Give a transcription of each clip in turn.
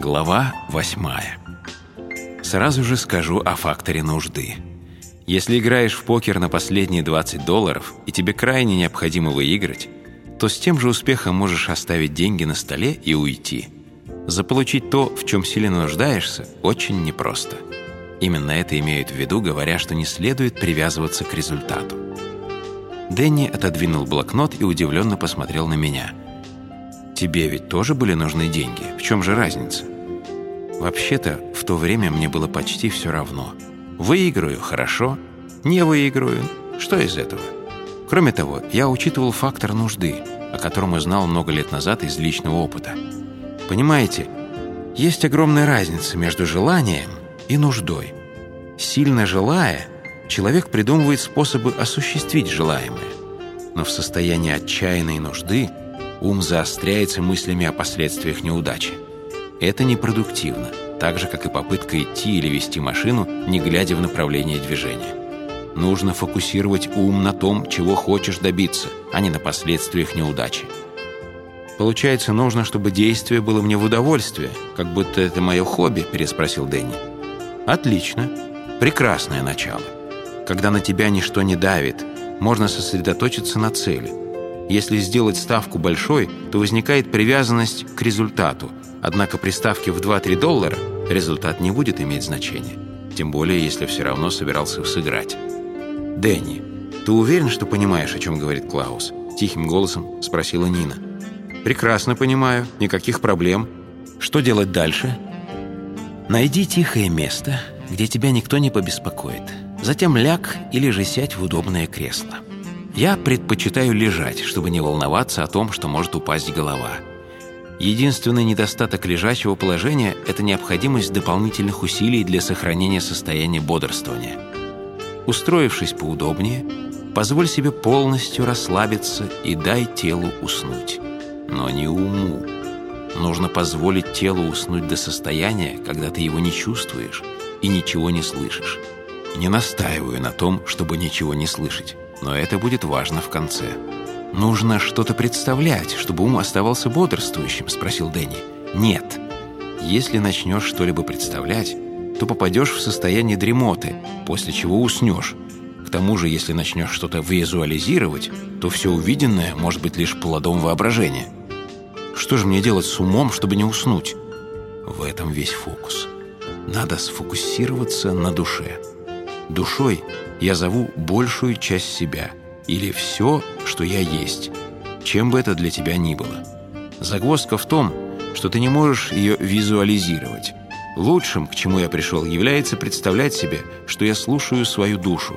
Глава восьмая. Сразу же скажу о факторе нужды. Если играешь в покер на последние 20 долларов, и тебе крайне необходимо выиграть, то с тем же успехом можешь оставить деньги на столе и уйти. Заполучить то, в чем сильно нуждаешься, очень непросто. Именно это имеют в виду, говоря, что не следует привязываться к результату. Дэнни отодвинул блокнот и удивленно посмотрел на меня – Тебе ведь тоже были нужны деньги. В чем же разница? Вообще-то, в то время мне было почти все равно. Выиграю – хорошо, не выиграю – что из этого? Кроме того, я учитывал фактор нужды, о котором узнал много лет назад из личного опыта. Понимаете, есть огромная разница между желанием и нуждой. Сильно желая, человек придумывает способы осуществить желаемое. Но в состоянии отчаянной нужды – ум заостряется мыслями о последствиях неудачи. Это непродуктивно, так же, как и попытка идти или вести машину, не глядя в направление движения. Нужно фокусировать ум на том, чего хочешь добиться, а не на последствиях неудачи. «Получается, нужно, чтобы действие было мне в удовольствие, как будто это мое хобби?» – переспросил Дэнни. «Отлично. Прекрасное начало. Когда на тебя ничто не давит, можно сосредоточиться на цели – если сделать ставку большой, то возникает привязанность к результату. Однако при ставке в 2-3 доллара результат не будет иметь значения. Тем более, если все равно собирался сыграть. «Дэнни, ты уверен, что понимаешь, о чем говорит Клаус?» Тихим голосом спросила Нина. «Прекрасно понимаю. Никаких проблем. Что делать дальше?» «Найди тихое место, где тебя никто не побеспокоит. Затем ляг или же сядь в удобное кресло. Я предпочитаю лежать, чтобы не волноваться о том, что может упасть голова. Единственный недостаток лежачего положения – это необходимость дополнительных усилий для сохранения состояния бодрствования. Устроившись поудобнее, позволь себе полностью расслабиться и дай телу уснуть. Но не уму. Нужно позволить телу уснуть до состояния, когда ты его не чувствуешь и ничего не слышишь. Не настаиваю на том, чтобы ничего не слышать но это будет важно в конце. «Нужно что-то представлять, чтобы ум оставался бодрствующим», — спросил Дэнни. «Нет. Если начнешь что-либо представлять, то попадешь в состояние дремоты, после чего уснешь. К тому же, если начнешь что-то визуализировать, то все увиденное может быть лишь плодом воображения. Что же мне делать с умом, чтобы не уснуть? В этом весь фокус. Надо сфокусироваться на душе. Душой я зову большую часть себя или все, что я есть, чем бы это для тебя ни было. Загвоздка в том, что ты не можешь ее визуализировать. Лучшим, к чему я пришел, является представлять себе, что я слушаю свою душу.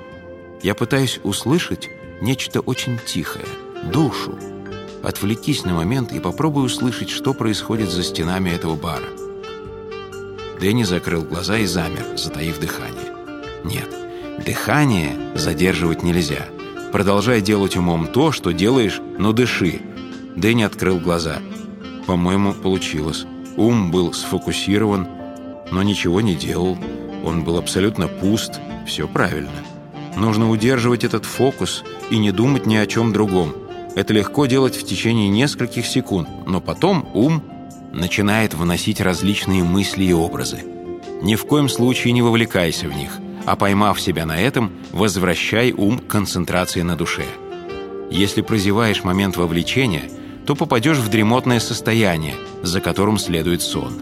Я пытаюсь услышать нечто очень тихое, душу. Отвлекись на момент и попробуй услышать, что происходит за стенами этого бара. Дэнни закрыл глаза и замер, затаив дыхание. Нет, Дыхание задерживать нельзя. Продолжай делать умом то, что делаешь, но дыши. Дэнни открыл глаза. По-моему, получилось. Ум был сфокусирован, но ничего не делал. Он был абсолютно пуст. Все правильно. Нужно удерживать этот фокус и не думать ни о чем другом. Это легко делать в течение нескольких секунд, но потом ум начинает выносить различные мысли и образы. Ни в коем случае не вовлекайся в них – а поймав себя на этом, возвращай ум к концентрации на душе. Если прозеваешь момент вовлечения, то попадешь в дремотное состояние, за которым следует сон.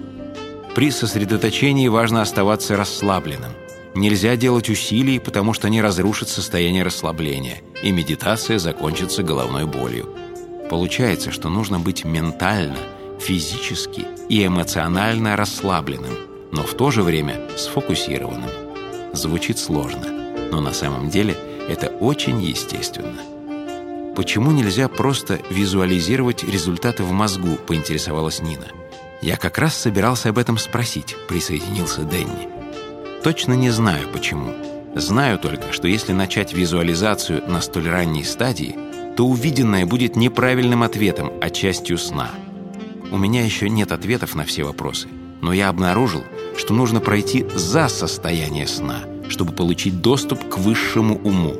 При сосредоточении важно оставаться расслабленным. Нельзя делать усилий, потому что они разрушат состояние расслабления, и медитация закончится головной болью. Получается, что нужно быть ментально, физически и эмоционально расслабленным, но в то же время сфокусированным. Звучит сложно, но на самом деле это очень естественно. Почему нельзя просто визуализировать результаты в мозгу, поинтересовалась Нина. Я как раз собирался об этом спросить, присоединился Дэнни. Точно не знаю почему. Знаю только, что если начать визуализацию на столь ранней стадии, то увиденное будет неправильным ответом, а частью сна. У меня еще нет ответов на все вопросы, но я обнаружил, что нужно пройти за состояние сна, чтобы получить доступ к высшему уму.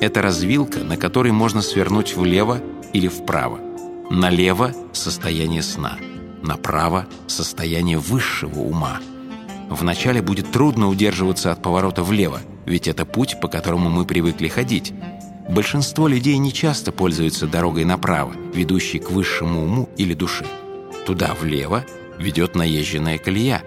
Это развилка, на которой можно свернуть влево или вправо. Налево – состояние сна. Направо – состояние высшего ума. Вначале будет трудно удерживаться от поворота влево, ведь это путь, по которому мы привыкли ходить. Большинство людей не часто пользуются дорогой направо, ведущей к высшему уму или душе. Туда влево ведет наезженная колея,